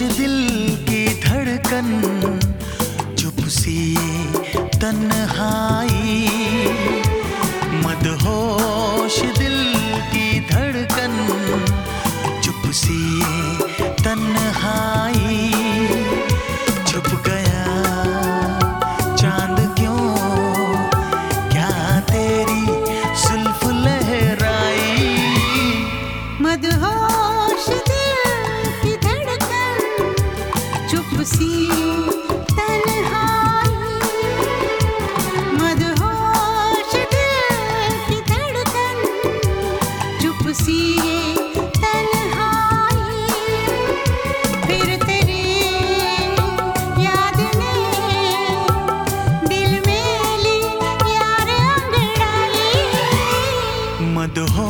कुछ दिल की धड़कन चुप सी तन्हाई। मदहोश दिल की धड़कन चुप सी the whole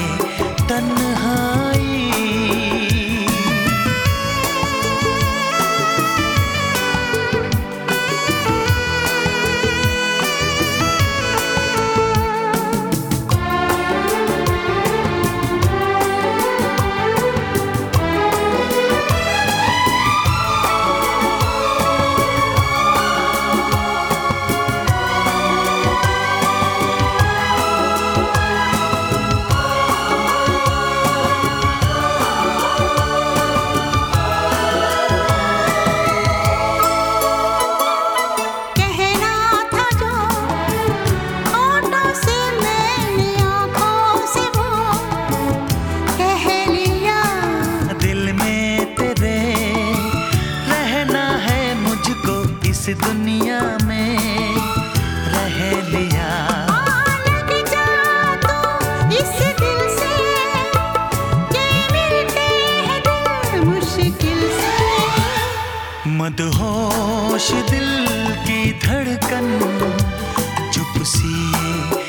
दिल की धड़कन चुप सी